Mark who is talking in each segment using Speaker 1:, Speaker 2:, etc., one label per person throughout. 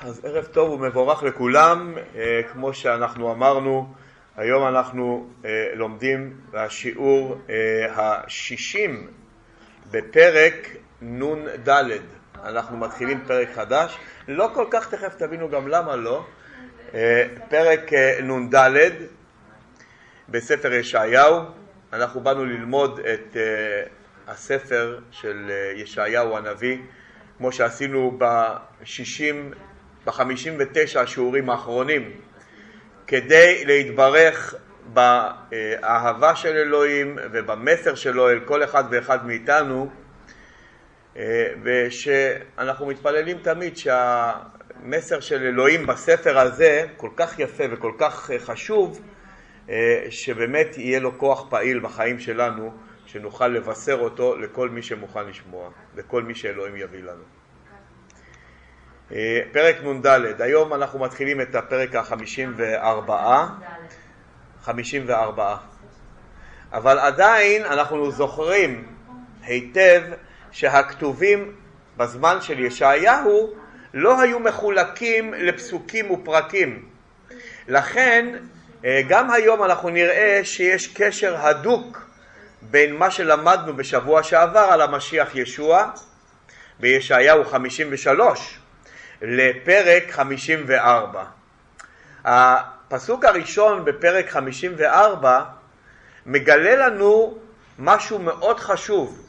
Speaker 1: אז ערב טוב ומבורך לכולם, אה, כמו שאנחנו אמרנו, היום אנחנו אה, לומדים בשיעור אה, השישים בפרק נ"ד. אנחנו מתחילים פרק חדש, לא כל כך תכף תבינו גם למה לא. פרק נ"ד בספר ישעיהו, אנחנו באנו ללמוד את הספר של ישעיהו הנביא, כמו שעשינו בשישים ב-59 השיעורים האחרונים כדי להתברך באהבה של אלוהים ובמסר שלו אל כל אחד ואחד מאיתנו ושאנחנו מתפללים תמיד שהמסר של אלוהים בספר הזה כל כך יפה וכל כך חשוב שבאמת יהיה לו כוח פעיל בחיים שלנו שנוכל לבשר אותו לכל מי שמוכן לשמוע, לכל מי שאלוהים יביא לנו. אה, פרק נ"ד, היום אנחנו מתחילים את הפרק החמישים וארבעה, חמישים וארבעה, אבל עדיין אנחנו זוכרים היטב שהכתובים בזמן של ישעיהו לא היו מחולקים לפסוקים ופרקים. לכן אה, גם היום אנחנו נראה שיש קשר הדוק בין מה שלמדנו בשבוע שעבר על המשיח ישוע בישעיהו 53 לפרק 54. הפסוק הראשון בפרק 54 מגלה לנו משהו מאוד חשוב,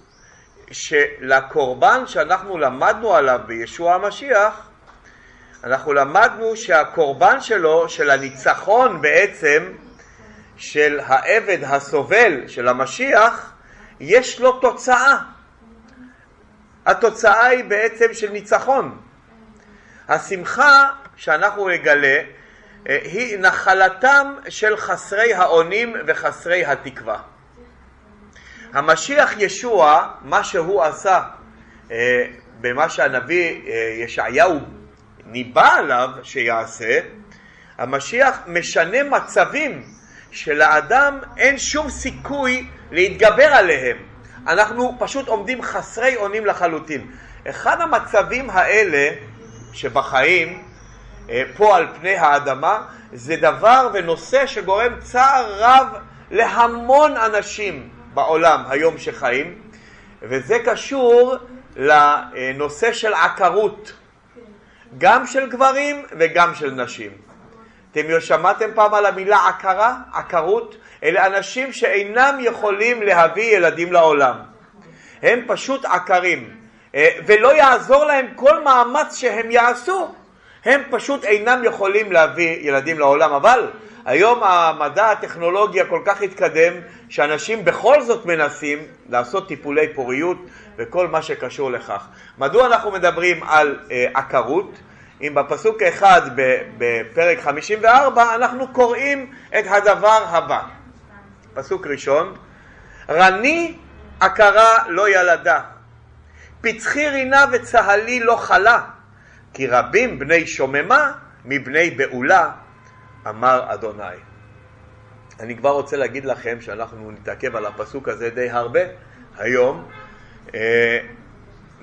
Speaker 1: שלקורבן שאנחנו למדנו עליו בישוע המשיח, אנחנו למדנו שהקורבן שלו, של הניצחון בעצם, של העבד הסובל של המשיח, יש לו תוצאה. התוצאה היא בעצם של ניצחון. השמחה שאנחנו נגלה אה, היא נחלתם של חסרי האונים וחסרי התקווה. המשיח ישוע, מה שהוא עשה אה, במה שהנביא אה, ישעיהו ניבא עליו שיעשה, המשיח משנה מצבים שלאדם אין שום סיכוי להתגבר עליהם. אנחנו פשוט עומדים חסרי אונים לחלוטין. אחד המצבים האלה שבחיים אה, פה על פני האדמה זה דבר ונושא שגורם צער רב להמון אנשים בעולם היום שחיים וזה קשור לנושא של עקרות גם של גברים וגם של נשים. אתם שמעתם פעם על המילה עקרה? עקרות? אלה אנשים שאינם יכולים להביא ילדים לעולם. הם פשוט עקרים. אה, ולא יעזור להם כל מאמץ שהם יעשו, הם פשוט אינם יכולים להביא ילדים לעולם. אבל היום המדע הטכנולוגיה כל כך התקדם, שאנשים בכל זאת מנסים לעשות טיפולי פוריות וכל מה שקשור לכך. מדוע אנחנו מדברים על אה, עקרות? אם בפסוק אחד בפרק 54 אנחנו קוראים את הדבר הבא. פסוק ראשון, רני עקרה לא ילדה, פצחי רינה וצהלי לא חלה, כי רבים בני שוממה מבני בעולה, אמר אדוני. אני כבר רוצה להגיד לכם שאנחנו נתעכב על הפסוק הזה די הרבה היום, אה,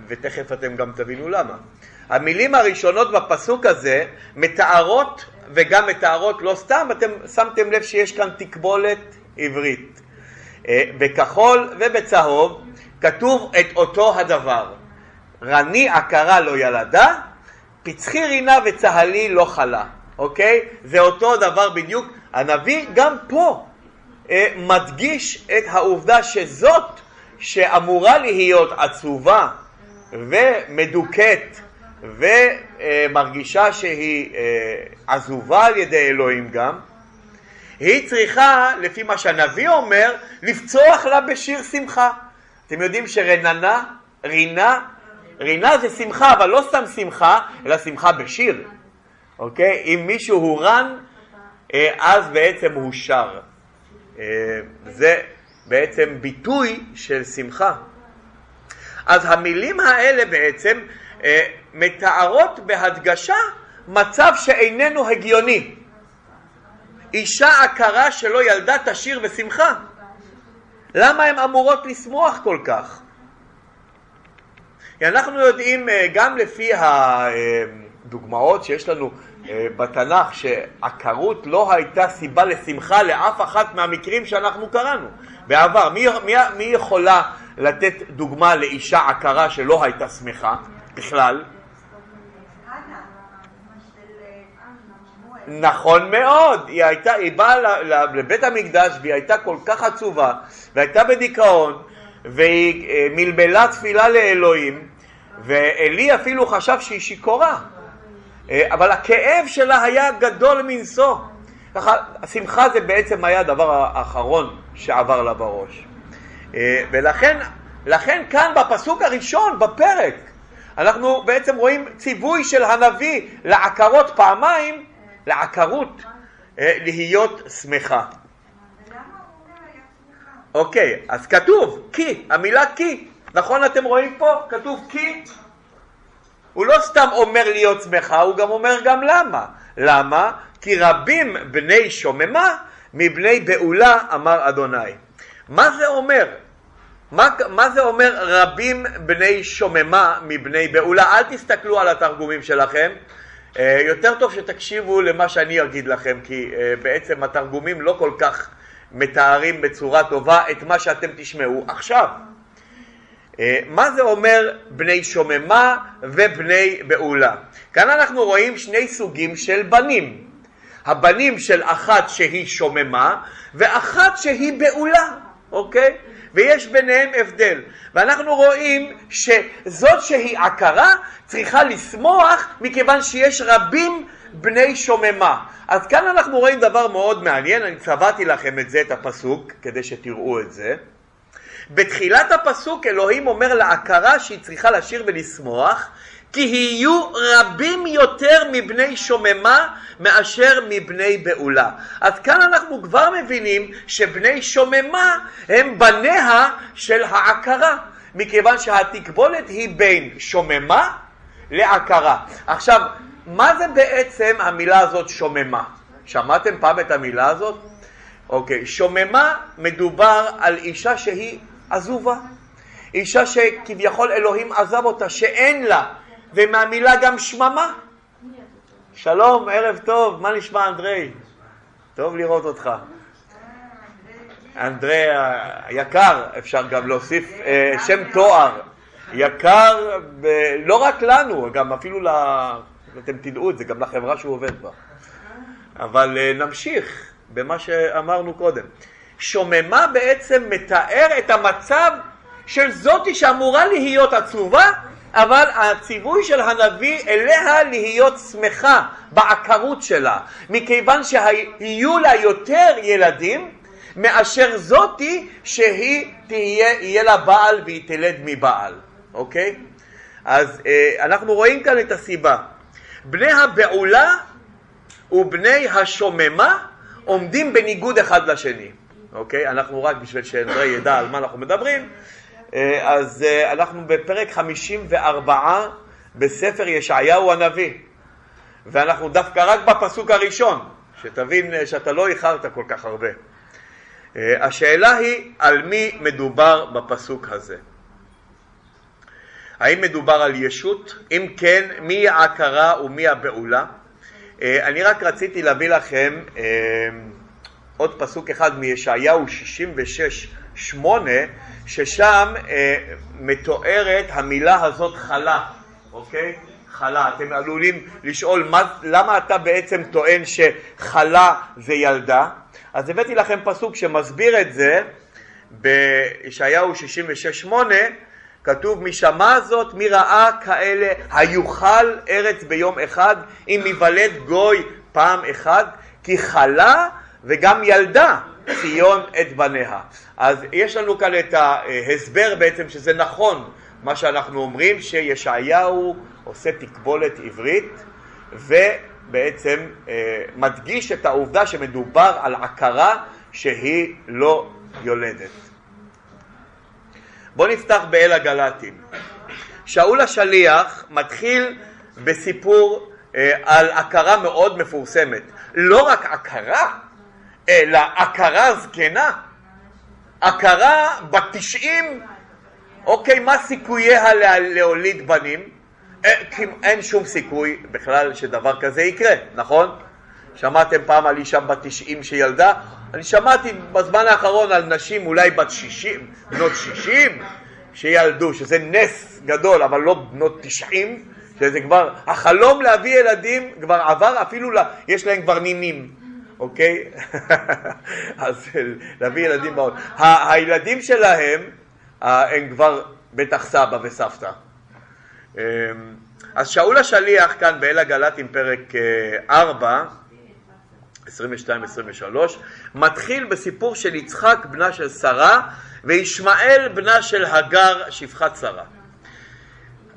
Speaker 1: ותכף אתם גם תבינו למה. המילים הראשונות בפסוק הזה מתארות וגם מתארות לא סתם, אתם שמתם לב שיש כאן תקבולת עברית. אה, בכחול ובצהוב כתוב את אותו הדבר. רני עקרה לא ילדה, פצחי רינה וצהלי לא חלה, אוקיי? זה אותו דבר בדיוק. הנביא גם פה אה, מדגיש את העובדה שזאת שאמורה להיות עצובה ומדוכאת ומרגישה שהיא אה, עזובה על ידי אלוהים גם, היא צריכה, לפי מה שהנביא אומר, לפצוח לה בשיר שמחה. אתם יודעים שרננה, רינה, רינה זה שמחה, אבל לא סתם שמחה, אלא שמחה בשיר, אוקיי? אם מישהו הוא רן, אה, אז בעצם הוא שר. אה, זה בעצם ביטוי של שמחה. אז המילים האלה בעצם מתארות בהדגשה מצב שאיננו הגיוני. אישה עקרה שלא ילדה תשיר ושמחה. למה הן אמורות לשמוח כל כך? אנחנו יודעים אה, גם לפי הדוגמאות שיש לנו אה, בתנ"ך שעקרות לא הייתה סיבה לשמחה לאף אחת מהמקרים שאנחנו קראנו בעבר. מי, מי, מי יכולה לתת דוגמה לאישה עקרה שלא הייתה שמחה בכלל? נכון מאוד, היא הייתה, היא באה לבית המקדש והיא הייתה כל כך עצובה והייתה בדיכאון והיא אה, מלמלה תפילה לאלוהים ואלי אפילו חשב שהיא שיכורה. אה, אבל הכאב שלה היה גדול מנשוא. ככה, השמחה זה בעצם היה הדבר האחרון שעבר לה בראש. אה, ולכן לכן כאן בפסוק הראשון בפרק אנחנו בעצם רואים ציווי של הנביא לעקרות פעמיים לעקרות להיות שמחה אוקיי, אז כתוב כי, המילה כי, נכון אתם רואים פה? כתוב כי. הוא לא סתם אומר להיות שמחה, הוא גם אומר גם למה. למה? כי רבים בני שוממה מבני בעולה אמר אדוני. מה זה אומר? מה, מה זה אומר רבים בני שוממה מבני בעולה? אל תסתכלו על התרגומים שלכם, אה, יותר טוב שתקשיבו למה שאני אגיד לכם, כי אה, בעצם התרגומים לא כל כך מתארים בצורה טובה את מה שאתם תשמעו עכשיו. אה, מה זה אומר בני שוממה ובני בעולה? כאן אנחנו רואים שני סוגים של בנים. הבנים של אחת שהיא שוממה ואחת שהיא בעולה, אוקיי? ויש ביניהם הבדל. ואנחנו רואים שזאת שהיא עקרה צריכה לשמוח מכיוון שיש רבים בני שוממה. אז כאן אנחנו רואים דבר מאוד מעניין, אני צבעתי לכם את זה, את הפסוק, כדי שתראו את זה. בתחילת הפסוק אלוהים אומר לעקרה שהיא צריכה לשיר ולשמוח, כי יהיו רבים יותר מבני שוממה מאשר מבני בעולה. אז כאן אנחנו כבר מבינים שבני שוממה הם בניה של העקרה, מכיוון שהתקבולת היא בין שוממה לעקרה. עכשיו, מה זה בעצם המילה הזאת שוממה? שמעתם פעם את המילה הזאת? אוקיי, שוממה מדובר על אישה שהיא עזובה. אישה שכביכול אלוהים עזב אותה, שאין לה, ומהמילה גם שממה. שלום, ערב טוב, מה נשמע אנדרי? טוב לראות אותך. אנדרי היקר, אפשר גם להוסיף אה, שם תואר, יקר. לא רק לנו, גם אפילו ל... אתם תדעו את זה, גם לחברה שהוא עובד בה. אבל אה, נמשיך במה שאמרנו קודם. שוממה בעצם מתאר את המצב של זאתי שאמורה להיות עצובה, אבל הציווי של הנביא אליה להיות שמחה בעקרות שלה, מכיוון שיהיו לה יותר ילדים מאשר זאתי שהיא תהיה, יהיה לה בעל והיא תלד מבעל, אוקיי? אז אה, אנחנו רואים כאן את הסיבה. בני הבעולה ובני השוממה עומדים בניגוד אחד לשני, אוקיי? אנחנו רק בשביל שאנדרי ידע על מה אנחנו מדברים, אז אה, אנחנו בפרק 54 בספר ישעיהו הנביא, ואנחנו דווקא רק בפסוק הראשון, שתבין אה, שאתה לא איחרת כל כך הרבה. השאלה היא על מי מדובר בפסוק הזה. האם מדובר על ישות? אם כן, מי העקרה ומי הבעולה? אה, אני רק רציתי להביא לכם אה, עוד פסוק אחד מישעיהו 66-8, ששם אה, מתוארת המילה הזאת חלה, אוקיי? חלה. אתם עלולים לשאול מה, למה אתה בעצם טוען שחלה זה ילדה? אז הבאתי לכם פסוק שמסביר את זה בישעיהו 66-8 כתוב מי שמע זאת, מי ראה כאלה, היוכל ארץ ביום אחד, אם ייוולד גוי פעם אחת, כי חלה וגם ילדה ציון את בניה. אז יש לנו כאן את ההסבר בעצם שזה נכון מה שאנחנו אומרים, שישעיהו עושה תקבולת עברית ובעצם אה, מדגיש את העובדה שמדובר על עקרה שהיא לא יולדת. בואו נפתח באל הגלטים. שאול השליח מתחיל בסיפור אה, על הכרה מאוד מפורסמת. לא רק הכרה, אלא הכרה זקנה. הכרה בת תשעים אוקיי, מה סיכוייה לה, להוליד בנים? אה, אין שום סיכוי בכלל שדבר כזה יקרה, נכון? שמעתם פעם על אישה בת 90 שילדה? אני שמעתי בזמן האחרון על נשים אולי בת 60, בנות 60 שילדו, שזה נס גדול, אבל לא בנות 90, שזה כבר, החלום להביא ילדים כבר עבר, אפילו לה, יש להם כבר נינים, אוקיי? אז להביא ילדים בעוד. הילדים שלהם הם כבר בטח סבא וסבתא. אמ, אז שאול השליח כאן באל הגלטים פרק 4, 22-23, מתחיל בסיפור של יצחק בנה של שרה וישמעאל בנה של הגר שפחת שרה.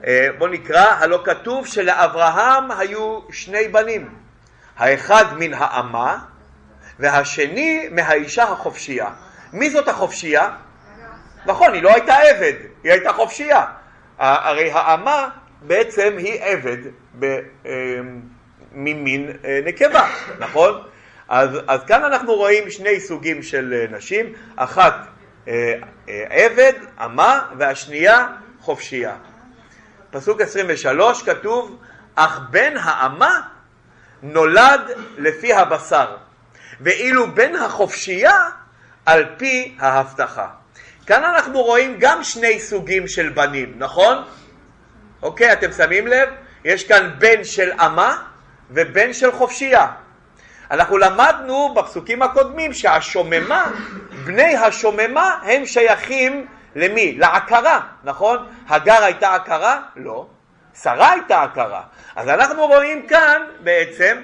Speaker 1: אה, בואו נקרא, הלא כתוב שלאברהם היו שני בנים, האחד מן האמה והשני מהאישה החופשייה. מי זאת החופשייה? נכון, היא לא הייתה עבד, היא הייתה חופשייה. הרי האמה בעצם היא עבד אה, ממין אה, נקבה, נכון? אז, אז כאן אנחנו רואים שני סוגים של נשים, אחת עבד, אמה, והשנייה חופשייה. פסוק 23 כתוב, אך בן האמה נולד לפי הבשר, ואילו בן החופשייה על פי ההבטחה. כאן אנחנו רואים גם שני סוגים של בנים, נכון? אוקיי, אתם שמים לב? יש כאן בן של אמה ובן של חופשייה. אנחנו למדנו בפסוקים הקודמים שהשוממה, בני השוממה הם שייכים למי? לעקרה, נכון? הגר הייתה עקרה? לא. שרה הייתה עקרה. אז אנחנו רואים כאן בעצם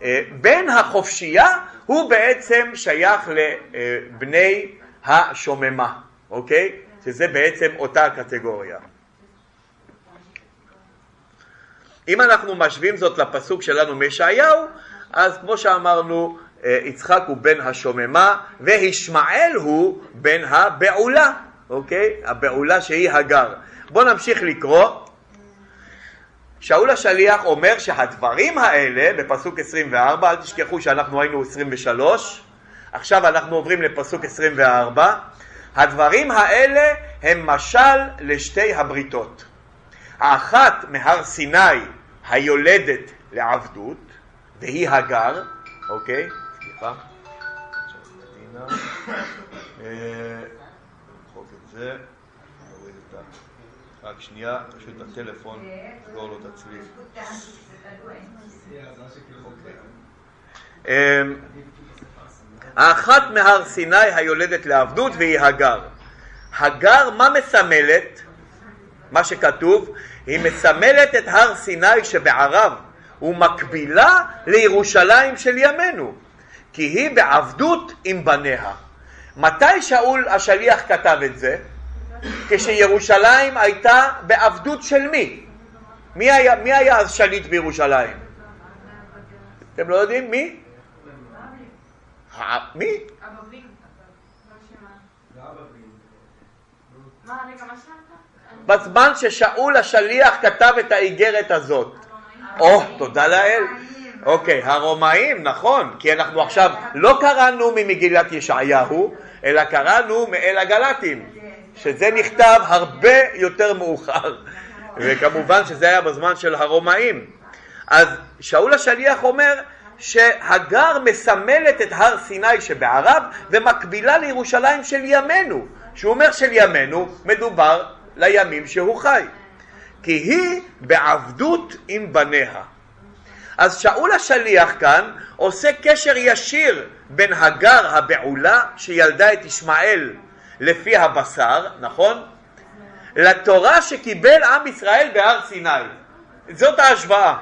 Speaker 1: שבן החופשייה הוא בעצם שייך לבני השוממה, אוקיי? שזה בעצם אותה קטגוריה. אם אנחנו משווים זאת לפסוק שלנו מישעיהו, אז כמו שאמרנו, אה, יצחק הוא בן השוממה וישמעאל הוא בן הבעולה, אוקיי? הבעולה שהיא הגר. בואו נמשיך לקרוא. שאול השליח אומר שהדברים האלה, בפסוק 24, אל תשכחו שאנחנו היינו 23, עכשיו אנחנו עוברים לפסוק 24, הדברים האלה הם משל לשתי הבריתות. האחת מהר סיני היולדת לעבדות, והיא הגר, אוקיי? סליחה. נמחוק זה, נוריד את ה... רק שנייה, פשוט הטלפון, סגור לו את הצליל. אמ, האחת מהר סיני היולדת לעבדות והיא הגר. הגר מה מסמלת? מה שכתוב, היא מסמלת את הר סיני שבערב ומקבילה לירושלים של ימינו. כי היא בעבדות עם בניה. מתי שאול השליח כתב את זה? כשירושלים הייתה בעבדות של מי? מי היה, מי היה אז שליט בירושלים? אתם לא יודעים מי? מי? בזמן ששאול השליח כתב את האיגרת הזאת. או, תודה לאל. אוקיי, הרומאים, נכון, כי אנחנו עכשיו לא קראנו ממגילת ישעיהו, אלא קראנו מאל הגלטים, שזה נכתב הרבה יותר מאוחר, וכמובן שזה היה בזמן של הרומאים. אז שאול השליח אומר שהגר מסמלת את הר סיני שבערב ומקבילה לירושלים של ימינו. שהוא אומר של ימינו מדובר לימים שהוא חי. כי היא בעבדות עם בניה. אז שאול השליח כאן עושה קשר ישיר בין הגר הבעולה שילדה את ישמעאל לפי הבשר, נכון? לתורה שקיבל עם ישראל בהר סיני. זאת ההשוואה.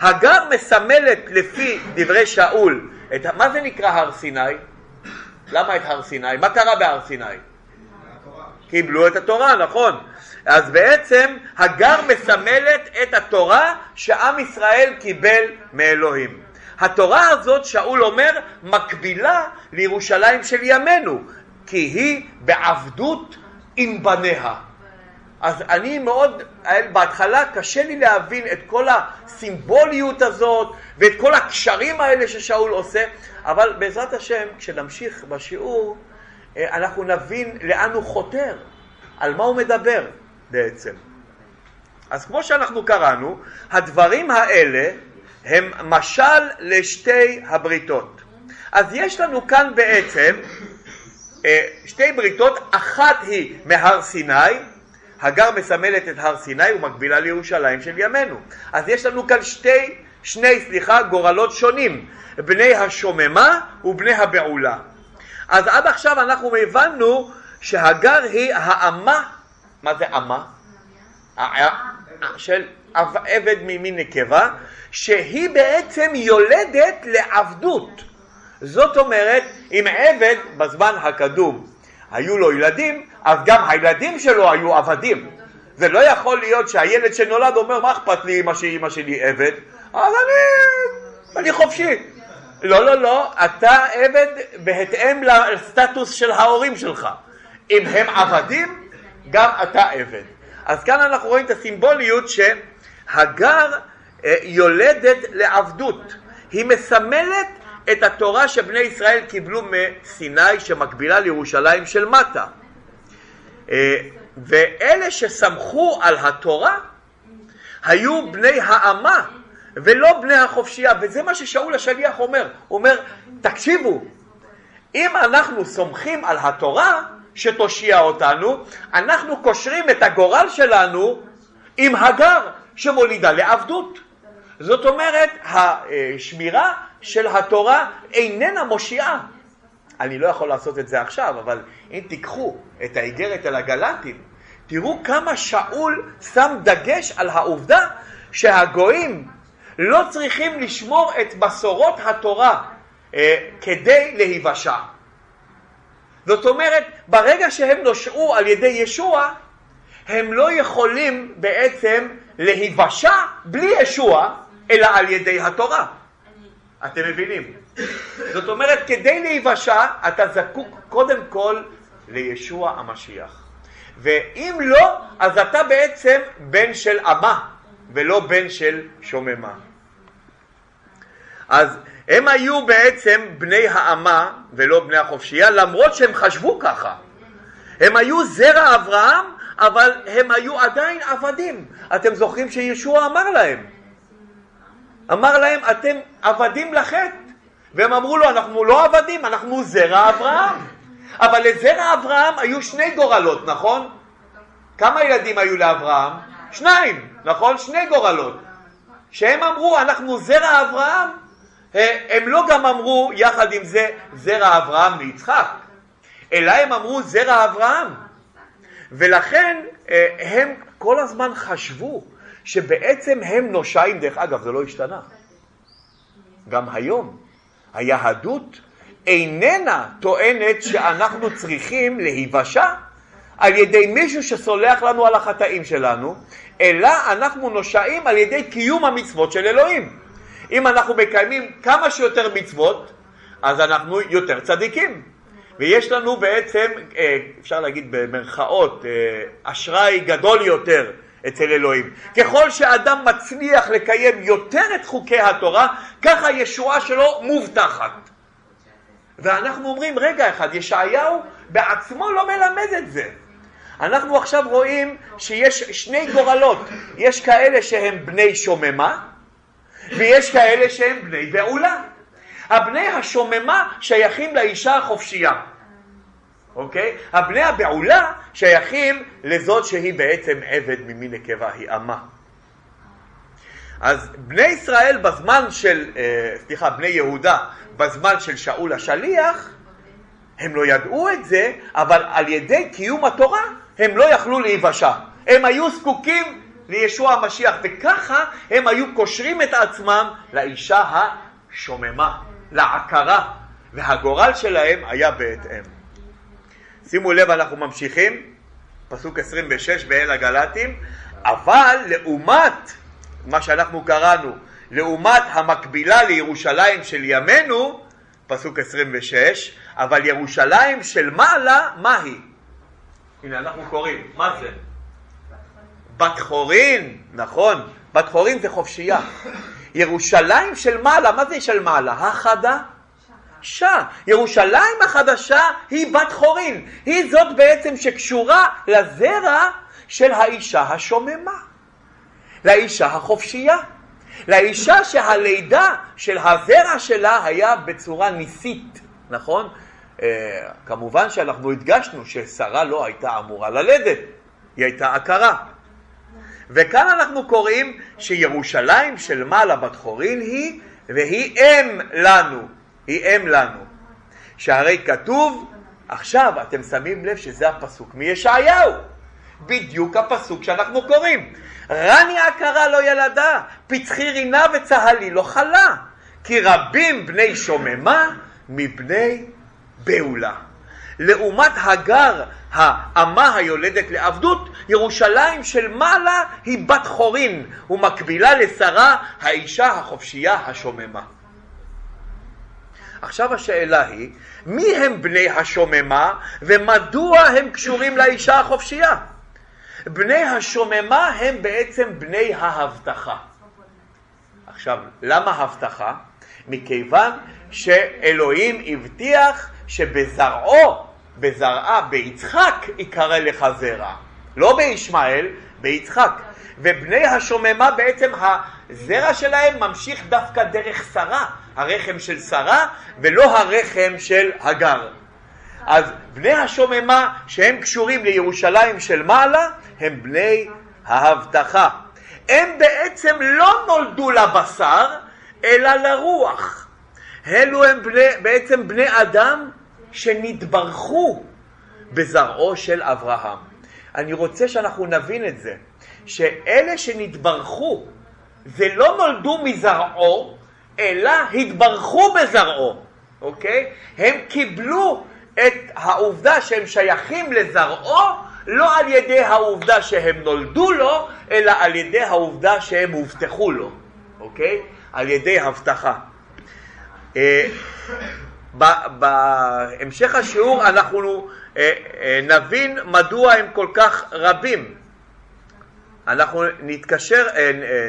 Speaker 1: הגר מסמלת לפי דברי שאול, את, מה זה נקרא הר סיני? למה את הר סיני? מה קרה בהר סיני? קיבלו את התורה, נכון. אז בעצם הגר מסמלת את התורה שעם ישראל קיבל מאלוהים. התורה הזאת, שאול אומר, מקבילה לירושלים של ימינו, כי היא בעבדות עם בניה. אז אני מאוד, בהתחלה קשה לי להבין את כל הסימבוליות הזאת ואת כל הקשרים האלה ששאול עושה, אבל בעזרת השם, כשנמשיך בשיעור, אה, אנחנו נבין לאן הוא חותר. על מה הוא מדבר בעצם. אז כמו שאנחנו קראנו, הדברים האלה הם משל לשתי הבריתות. אז יש לנו כאן בעצם שתי בריתות, אחת היא מהר סיני, הגר מסמלת את הר סיני ומקבילה לירושלים של ימינו. אז יש לנו כאן שתי, שני, סליחה, גורלות שונים, בני השוממה ובני הבעולה. אז עד עכשיו אנחנו הבנו שהגר היא האמה, מה זה אמה? של עבד נקבה, שהיא בעצם יולדת לעבדות. זאת אומרת, אם עבד בזמן הקדום היו לו ילדים, אז גם הילדים שלו היו עבדים. זה לא יכול להיות שהילד שנולד אומר, מה אכפת לי אמא שאמא שלי עבד? אז אני, אני חופשי. לא, לא, לא, אתה עבד בהתאם לסטטוס של ההורים שלך. אם הם עבדים, גם אתה עבד. אז כאן אנחנו רואים את הסימבוליות שהגר אה, יולדת לעבדות. היא מסמלת את התורה שבני ישראל קיבלו מסיני שמקבילה לירושלים של מטה. אה, ואלה שסמכו על התורה היו בני האמה ולא בני החופשייה, וזה מה ששאול השליח אומר. הוא אומר, תקשיבו, אם אנחנו סומכים על התורה שתושיע אותנו, אנחנו קושרים את הגורל שלנו עם הגר שמולידה לעבדות. זאת אומרת, השמירה של התורה איננה מושיעה. אני לא יכול לעשות את זה עכשיו, אבל אם תיקחו את האיגרת אל הגלטים, תראו כמה שאול שם דגש על העובדה שהגויים לא צריכים לשמור את מסורות התורה אה, כדי להיוושע. זאת אומרת, ברגע שהם נושעו על ידי ישוע, הם לא יכולים בעצם להיוושע בלי ישוע, אלא על ידי התורה. אתם מבינים? זאת אומרת, כדי להיוושע, אתה זקוק קודם כל לישוע המשיח. ואם לא, אז אתה בעצם בן של אמה, ולא בן של שוממה. אז הם היו בעצם בני האמה ולא בני החופשייה, למרות שהם חשבו ככה. הם היו זרע אברהם, אבל הם היו עדיין עבדים. אתם זוכרים שישוע אמר להם, אמר להם, אתם עבדים לחטא. והם אמרו לו, אנחנו לא עבדים, אנחנו זרע אברהם. אבל לזרע אברהם היו שני גורלות, נכון? כמה ילדים היו לאברהם? שניים, נכון? שני גורלות. שהם אמרו, אנחנו זרע אברהם, הם לא גם אמרו יחד עם זה זרע אברהם ויצחק, אלא הם אמרו זרע אברהם. ולכן אה, הם כל הזמן חשבו שבעצם הם נושעים, דרך אגב זה לא השתנה. גם היום היהדות איננה טוענת שאנחנו צריכים להיוושע על ידי מישהו שסולח לנו על החטאים שלנו, אלא אנחנו נושעים על ידי קיום המצוות של אלוהים. אם אנחנו מקיימים כמה שיותר מצוות, אז אנחנו יותר צדיקים. ויש לנו בעצם, אה, אפשר להגיד במרכאות, אה, אשראי גדול יותר אצל אלוהים. ככל שאדם מצליח לקיים יותר את חוקי התורה, ככה הישועה שלו מובטחת. ואנחנו אומרים, רגע אחד, ישעיהו בעצמו לא מלמד את זה. אנחנו עכשיו רואים שיש שני גורלות, יש כאלה שהם בני שוממה, ויש כאלה שהם בני בעולה. הבני השוממה שייכים לאישה החופשייה, אוקיי? הבני הבעולה שייכים לזאת שהיא בעצם עבד ממין נקבה, היא אמה. אז בני ישראל בזמן של, אה, סליחה, בני יהודה בזמן של שאול השליח, הם לא ידעו את זה, אבל על ידי קיום התורה הם לא יכלו להיוושע. הם היו זקוקים לישוע המשיח, וככה הם היו קושרים את עצמם לאישה השוממה, לעקרה, והגורל שלהם היה בהתאם. שימו לב, אנחנו ממשיכים, פסוק 26 באל הגלטים, אבל לעומת מה שאנחנו קראנו, לעומת המקבילה לירושלים של ימינו, פסוק 26, אבל ירושלים של מעלה, מה היא? הנה, אנחנו קוראים, מה זה? בת חורין, נכון, בת חורין זה חופשייה. ירושלים של מעלה, מה זה של מעלה? החדה? החדשה. ירושלים החדשה היא בת חורין. היא זאת בעצם שקשורה לזרע של האישה השוממה. לאישה החופשייה. לאישה שהלידה של הזרע שלה היה בצורה ניסית, נכון? אה, כמובן שאנחנו הדגשנו ששרה לא הייתה אמורה ללדת, היא הייתה עקרה. וכאן אנחנו קוראים שירושלים של מעלה בת חורין היא, והיא אם לנו, היא אם לנו. שהרי כתוב, עכשיו אתם שמים לב שזה הפסוק מישעיהו, בדיוק הפסוק שאנחנו קוראים. רני עקרה לא ילדה, פצחי רינה וצהלי לא חלה, כי רבים בני שוממה מבני בעולה. לעומת הגר, האמה היולדת לעבדות, ירושלים של מעלה היא בת חורין ומקבילה לשרה, האישה החופשייה השוממה. עכשיו השאלה היא, מי הם בני השוממה ומדוע הם קשורים לאישה החופשייה? בני השוממה הם בעצם בני ההבטחה. עכשיו, למה הבטחה? מכיוון שאלוהים הבטיח שבזרעו, בזרעה, ביצחק, יקרא לך זרע. לא בישמעאל, ביצחק. ובני השוממה בעצם הזרע שלהם ממשיך דווקא דרך שרה, הרחם של שרה, ולא הרחם של הגר. אז בני השוממה שהם קשורים לירושלים של מעלה, הם בני ההבטחה. הם בעצם לא נולדו לבשר, אלא לרוח. אלו הם בני, בעצם בני אדם שנתברכו בזרעו של אברהם. אני רוצה שאנחנו נבין את זה, שאלה שנתברכו זה לא נולדו מזרעו, אלא התברכו בזרעו, אוקיי? הם קיבלו את העובדה שהם שייכים לזרעו לא על ידי העובדה שהם נולדו לו, אלא על ידי העובדה שהם הובטחו לו, אוקיי? על ידי הבטחה. אה, בהמשך השיעור אנחנו אה, אה, נבין מדוע הם כל כך רבים. אנחנו נתקשר,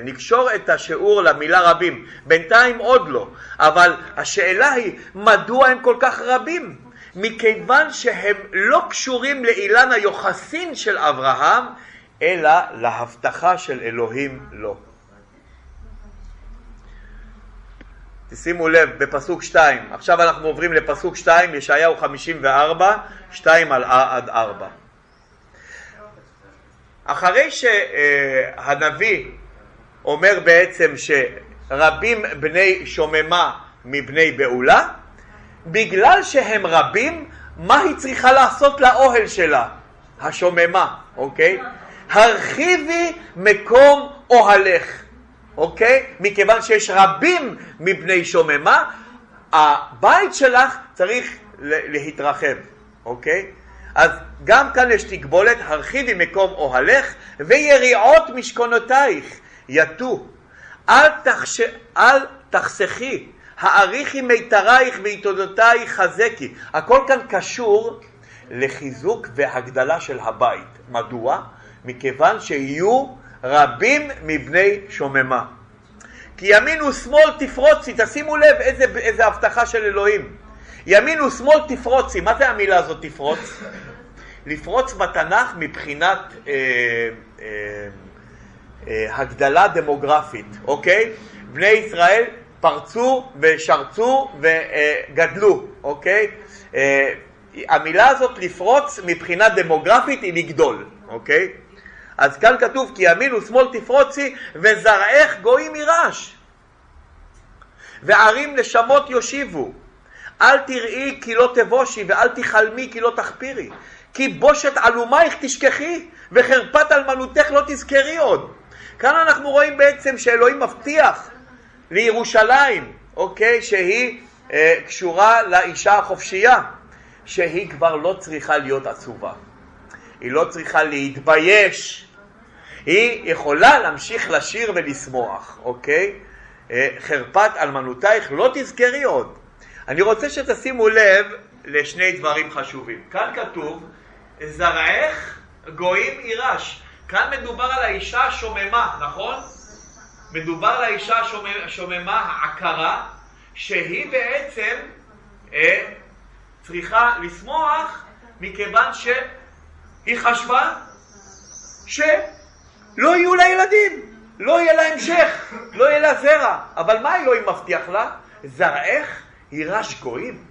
Speaker 1: נקשור את השיעור למילה רבים, בינתיים עוד לא, אבל השאלה היא מדוע הם כל כך רבים? מכיוון שהם לא קשורים לאילן היוחסין של אברהם, אלא להבטחה של אלוהים לו. תשימו לב, בפסוק 2, עכשיו אנחנו עוברים לפסוק 2, ישעיהו 54, 2 עד 4. אחרי שהנביא אומר בעצם שרבים בני שוממה מבני בעולה, בגלל שהם רבים, מה היא צריכה לעשות לאוהל שלה? השוממה, אוקיי? הרחיבי מקום אוהלך, אוקיי? מכיוון שיש רבים מבני שוממה, הבית שלך צריך להתרחב, אוקיי? אז גם כאן יש תגבולת, הרחיבי מקום אוהלך ויריעות משכונותייך יטו. אל, תחש... אל תחסכי האריכי מיתרייך ועיתונותייך חזקי. הכל כאן קשור לחיזוק והגדלה של הבית. מדוע? מכיוון שיהיו רבים מבני שוממה. כי ימין ושמאל תפרוצי, תשימו לב איזה, איזה הבטחה של אלוהים. ימין ושמאל תפרוצי, מה זה המילה הזאת תפרוץ? לפרוץ בתנ"ך מבחינת אה, אה, אה, הגדלה דמוגרפית, אוקיי? בני ישראל פרצו ושרצו וגדלו, אוקיי? אה, המילה הזאת לפרוץ מבחינה דמוגרפית היא לגדול, אוקיי? אז כאן כתוב כי ימין ושמאל תפרוצי וזרעך גויים יירש וערים נשמות יושיבו אל תראי כי לא תבושי ואל תחלמי כי לא תחפירי כי בושת עלומייך תשכחי וחרפת אלמנותך לא תזכרי עוד כאן אנחנו רואים בעצם שאלוהים מבטיח לירושלים, אוקיי? שהיא אה, קשורה לאישה החופשייה, שהיא כבר לא צריכה להיות עצובה. היא לא צריכה להתבייש. היא יכולה להמשיך לשיר ולשמוח, אוקיי? אה, חרפת אלמנותייך לא תזכרי עוד. אני רוצה שתשימו לב לשני דברים חשובים. כאן כתוב, זרעך גויים יירש. כאן מדובר על האישה השוממה, נכון? מדובר על האישה השוממה העקרה, שהיא בעצם אה, צריכה לשמוח מכיוון שהיא חשבה שלא יהיו לה ילדים, לא יהיה לה המשך, לא יהיה לה זרע. אבל מה אלוהים מבטיח לה? זרעך יירש גויים.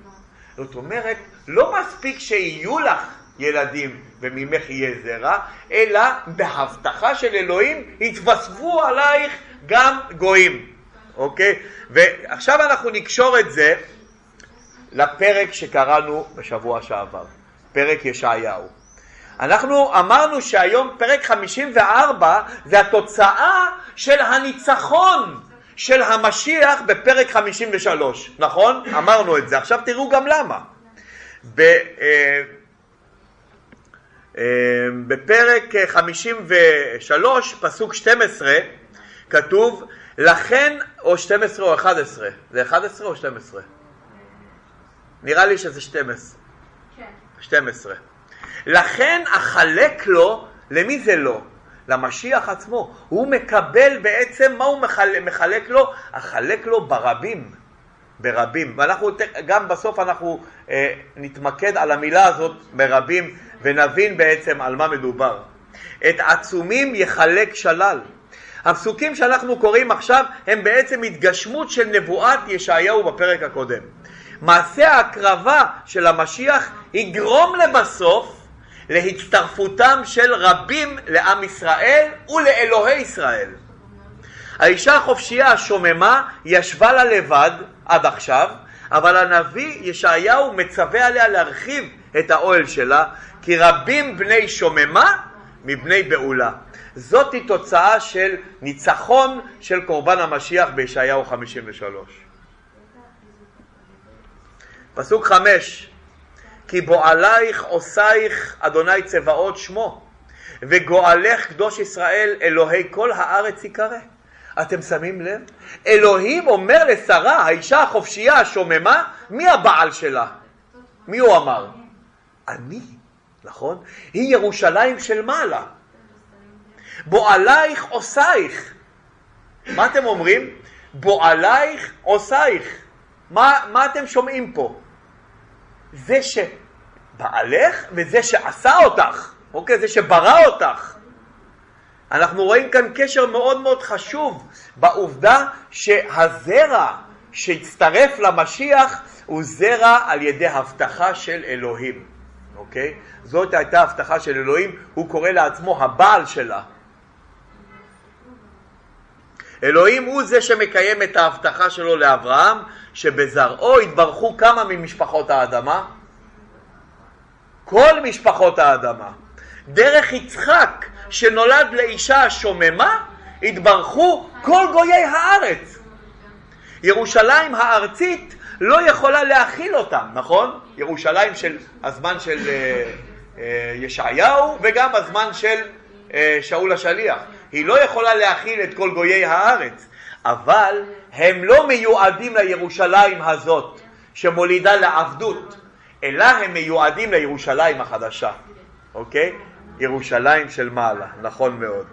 Speaker 1: זאת אומרת, לא מספיק שיהיו לך ילדים וממך יהיה זרע, אלא בהבטחה של אלוהים יתווספו עלייך גם גויים, אוקיי? ועכשיו אנחנו נקשור את זה לפרק שקראנו בשבוע שעבר, פרק ישעיהו. אנחנו אמרנו שהיום פרק 54 זה התוצאה של הניצחון של המשיח בפרק 53, נכון? אמרנו את זה. עכשיו תראו גם למה. ב, אה, אה, בפרק 53, פסוק 12, כתוב, לכן, או 12 או 11, זה 11 או 12? נראה לי שזה 12. כן. 12. לכן אחלק לו, למי זה לא? למשיח עצמו. הוא מקבל בעצם, מה הוא מחלק, מחלק לו? אחלק לו ברבים. ברבים. ואנחנו גם בסוף אנחנו אה, נתמקד על המילה הזאת ברבים ונבין בעצם על מה מדובר. את עצומים יחלק שלל. הפסוקים שאנחנו קוראים עכשיו הם בעצם התגשמות של נבואת ישעיהו בפרק הקודם. מעשה ההקרבה של המשיח יגרום לבסוף להצטרפותם של רבים לעם ישראל ולאלוהי ישראל. האישה החופשייה השוממה ישבה לה לבד עד עכשיו, אבל הנביא ישעיהו מצווה עליה להרחיב את האוהל שלה, כי רבים בני שוממה מבני בעולה. זאת היא תוצאה של ניצחון של קורבן המשיח בישעיהו 53. פסוק חמש כי בועלייך עושייך אדוני צבאות שמו, וגואלך קדוש ישראל אלוהי כל הארץ יקרא. אתם שמים לב? אלוהים אומר לשרה, האישה החופשייה השוממה, מי הבעל שלה? מי הוא אמר? אני, נכון? היא ירושלים של מעלה. בועלייך עושייך. מה אתם אומרים? בועלייך עושייך. מה, מה אתם שומעים פה? זה שבעלך וזה שעשה אותך, אוקיי? זה שברא אותך. אנחנו רואים כאן קשר מאוד מאוד חשוב בעובדה שהזרע שהצטרף למשיח הוא זרע על ידי הבטחה של אלוהים, אוקיי? זאת הייתה הבטחה של אלוהים, הוא קורא לעצמו הבעל שלה. אלוהים הוא זה שמקיים את ההבטחה שלו לאברהם, שבזרעו יתברכו כמה ממשפחות האדמה? כל משפחות האדמה. דרך יצחק, שנולד לאישה השוממה, התברכו כל גויי הארץ. ירושלים הארצית לא יכולה להכיל אותם, נכון? ירושלים של הזמן של אה, אה, ישעיהו וגם הזמן של אה, שאול השליח. היא לא יכולה להכיל את כל גויי הארץ, אבל הם לא מיועדים לירושלים הזאת שמולידה לעבדות, אלא הם מיועדים לירושלים החדשה, אוקיי? ירושלים של מעלה, נכון מאוד.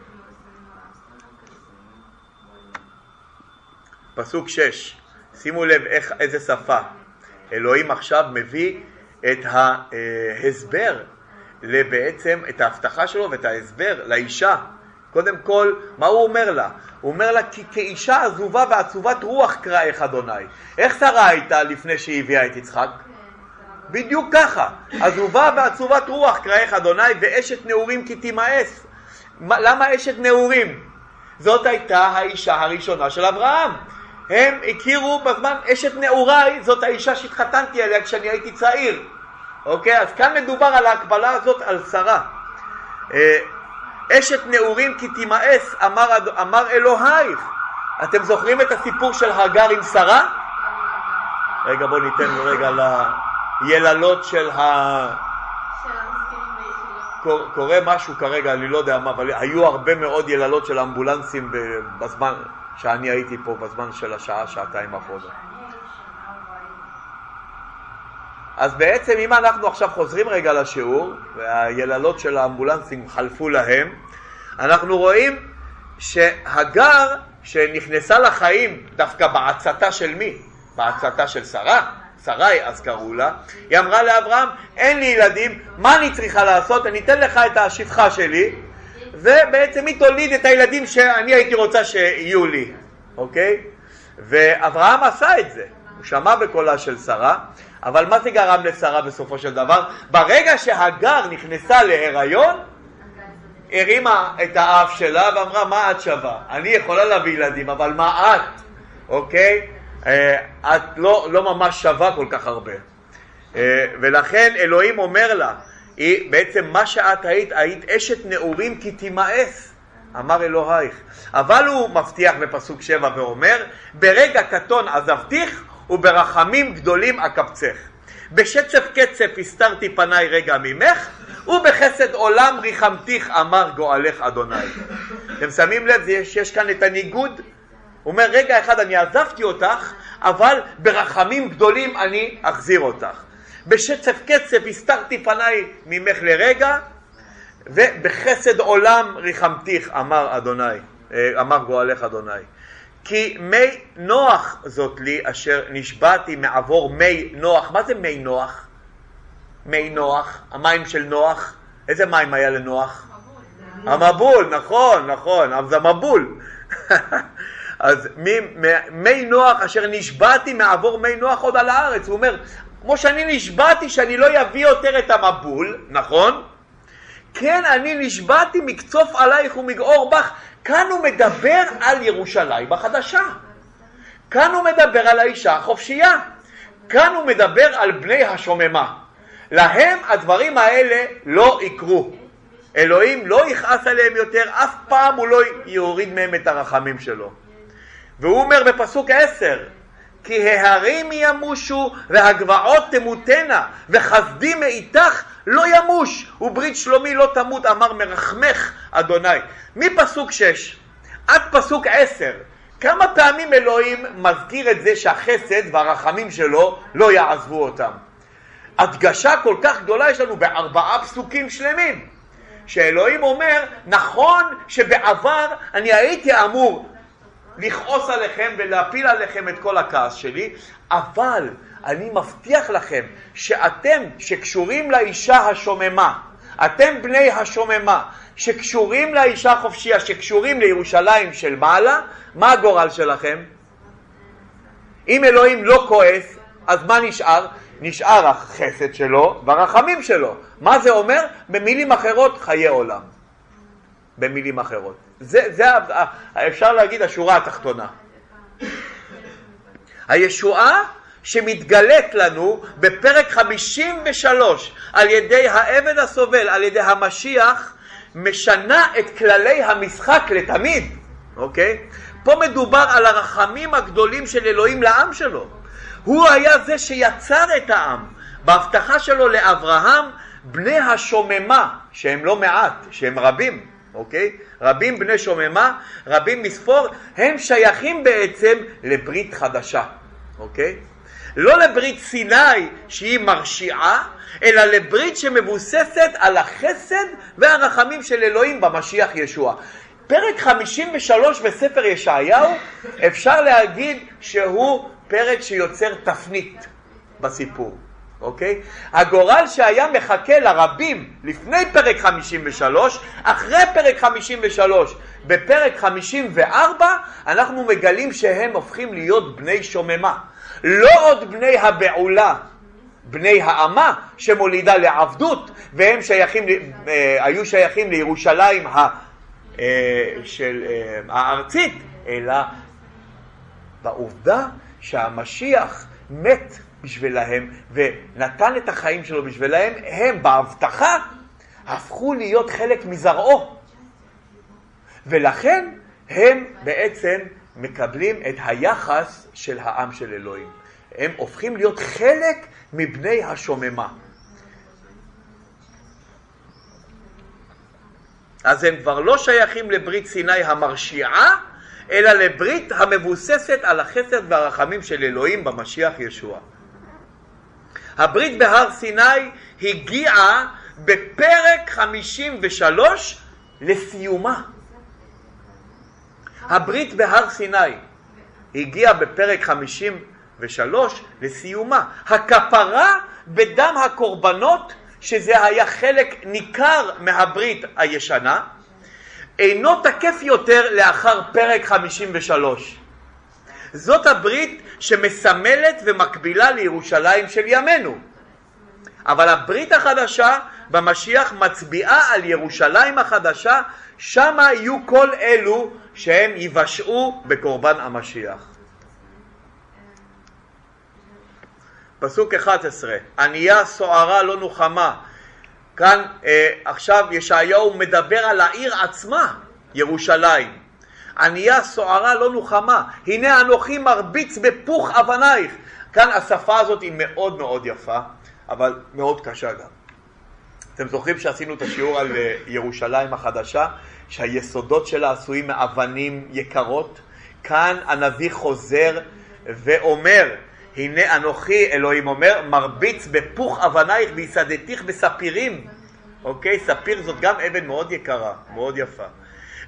Speaker 1: פסוק 6, שימו לב איך, איזה שפה. אלוהים עכשיו מביא את ההסבר, בעצם את ההבטחה שלו ואת ההסבר לאישה קודם כל, מה הוא אומר לה? הוא אומר לה, כי כאישה עזובה ועצובת רוח קראך אדוני. איך שרה הייתה לפני שהיא הביאה את יצחק? בדיוק ככה, עזובה ועצובת רוח קראך אדוני ואשת נעורים כי תימאס. למה אשת נעורים? זאת הייתה האישה הראשונה של אברהם. הם הכירו בזמן, אשת נעוריי זאת האישה שהתחתנתי עליה כשאני הייתי צעיר. אוקיי? אז כאן מדובר על ההקבלה הזאת על שרה. אה, אשת נעורים כי תימאס, אמר, אמר אלוהיך. אתם זוכרים את הסיפור של הגר עם שרה? רגע, בואו ניתן רגע ליללות של ה... קורה משהו כרגע, אני לא יודע מה, אבל היו הרבה מאוד יללות של אמבולנסים בזמן שאני הייתי פה, בזמן של השעה, שעתיים האחרונות. אז בעצם אם אנחנו עכשיו חוזרים רגע לשיעור, והיללות של האמבולנסים חלפו להם, אנחנו רואים שהגר שנכנסה לחיים דווקא בעצתה של מי? בעצתה של שרה. שרי אז קראו לה, היא אמרה לאברהם, אין לי ילדים, מה אני צריכה לעשות? אני אתן לך את השפחה שלי, ובעצם היא תוליד את הילדים שאני הייתי רוצה שיהיו לי, אוקיי? ואברהם עשה את זה, הוא שמע בקולה של שרה, אבל מה זה גרם לשרה בסופו של דבר? ברגע שהגר נכנסה להיריון, הרימה את האף שלה ואמרה, מה את שווה? אני יכולה להביא ילדים, אבל מה את? אוקיי? אה, את לא, לא ממש שווה כל כך הרבה. אה, ולכן אלוהים אומר לה, היא, בעצם מה שאת היית, היית אשת נעורים כי תימאס, אמר אלוהיך. אבל הוא מבטיח בפסוק שבע ואומר, ברגע קטון עזבתיך וברחמים גדולים אקבצך. בשצף קצף הסתרתי פניי רגע ממך, ובחסד עולם ריחמתיך אמר גואלך אדוני. אתם שמים לב שיש כאן את הניגוד? אומר רגע אחד אני עזבתי אותך, אבל ברחמים גדולים אני אחזיר אותך. בשצף קצף הסתרתי פניי ממך לרגע, ובחסד עולם ריחמתיך אמר אדוני, אה, אמר גואלך אדוני. כי מי נוח זאת לי אשר נשבעתי מעבור מי נוח. מה זה מי נוח? מי נוח, המים של נוח. איזה מים היה לנוח? המבול, נכון, נכון, אבל זה מבול. אז מי, מי נוח אשר נשבעתי מעבור מי נוח עוד על הארץ. הוא אומר, כמו שאני נשבעתי שאני לא אביא יותר את המבול, נכון? כן, אני נשבעתי מקצוף עלייך ומגעור בך. כאן הוא מדבר על ירושלים החדשה. כאן הוא מדבר על האישה החופשייה. כאן הוא מדבר על בני השוממה. להם הדברים האלה לא יקרו. אלוהים לא יכעס עליהם יותר, אף פעם הוא לא יוריד מהם את הרחמים שלו. והוא אומר בפסוק עשר, כי ההרים ימושו והגבעות תמותנה וחסדי מאיתך לא ימוש וברית שלומי לא תמות אמר מרחמך אדוני. מפסוק שש עד פסוק עשר כמה פעמים אלוהים מזכיר את זה שהחסד והרחמים שלו לא יעזבו אותם. הדגשה כל כך גדולה יש לנו בארבעה פסוקים שלמים שאלוהים אומר נכון שבעבר אני הייתי אמור לכעוס עליכם ולהפיל עליכם את כל הכעס שלי, אבל אני מבטיח לכם שאתם שקשורים לאישה השוממה, אתם בני השוממה, שקשורים לאישה החופשייה, שקשורים לירושלים של מעלה, מה הגורל שלכם? אם אלוהים לא כועס, אז מה נשאר? נשאר החסד שלו והרחמים שלו. מה זה אומר? במילים אחרות, חיי עולם. במילים אחרות. זה, זה אפשר להגיד השורה התחתונה. הישועה שמתגלית לנו בפרק 53 על ידי העבד הסובל, על ידי המשיח, משנה את כללי המשחק לתמיד, אוקיי? פה מדובר על הרחמים הגדולים של אלוהים לעם שלו. הוא היה זה שיצר את העם. בהבטחה שלו לאברהם, בני השוממה, שהם לא מעט, שהם רבים, אוקיי? רבים בני שוממה, רבים מספור, הם שייכים בעצם לברית חדשה, אוקיי? לא לברית סיני שהיא מרשיעה, אלא לברית שמבוססת על החסד והרחמים של אלוהים במשיח ישוע. פרק 53 בספר ישעיהו, אפשר להגיד שהוא פרק שיוצר תפנית בסיפור. אוקיי? הגורל שהיה מחכה לרבים לפני פרק 53, אחרי פרק 53, בפרק 54, אנחנו מגלים שהם הופכים להיות בני שוממה. לא עוד בני הבעולה, בני האמה שמולידה לעבדות, והם שייכים, אה, היו שייכים לירושלים ה, אה, של, אה, הארצית, אלא בעובדה שהמשיח מת בשבילהם ונתן את החיים שלו בשבילהם, הם בהבטחה הפכו להיות חלק מזרעו. ולכן הם בעצם מקבלים את היחס של העם של אלוהים. הם הופכים להיות חלק מבני השוממה. אז הם כבר לא שייכים לברית סיני המרשיעה, אלא לברית המבוססת על החסד והרחמים של אלוהים במשיח ישוע. הברית בהר סיני הגיעה בפרק 53 לסיומה. הברית בהר סיני הגיעה בפרק 53 ושלוש, לסיומה. הכפרה בדם הקורבנות, שזה היה חלק ניכר מהברית הישנה, אינו תקף יותר לאחר פרק 53. זאת הברית שמסמלת ומקבילה לירושלים של ימינו. אבל הברית החדשה במשיח מצביעה על ירושלים החדשה, שמה יהיו כל אלו שהם יבשעו בקורבן המשיח. פסוק 11, ענייה סוערה לא נוחמה. כאן אה, עכשיו ישעיהו מדבר על העיר עצמה, ירושלים. ענייה סוערה לא נוחמה, הנה אנוכי מרביץ בפוך אבנייך. כאן השפה הזאת היא מאוד מאוד יפה, אבל מאוד קשה גם. אתם זוכרים שעשינו את השיעור על אה, ירושלים החדשה, שהיסודות שלה עשויים מאבנים יקרות? כאן הנביא חוזר ואומר, הנה אנוכי, אלוהים אומר, מרביץ בפוך אבנייך ויסדתיך בספירים. אוקיי? ספיר זאת גם אבן מאוד יקרה, מאוד יפה.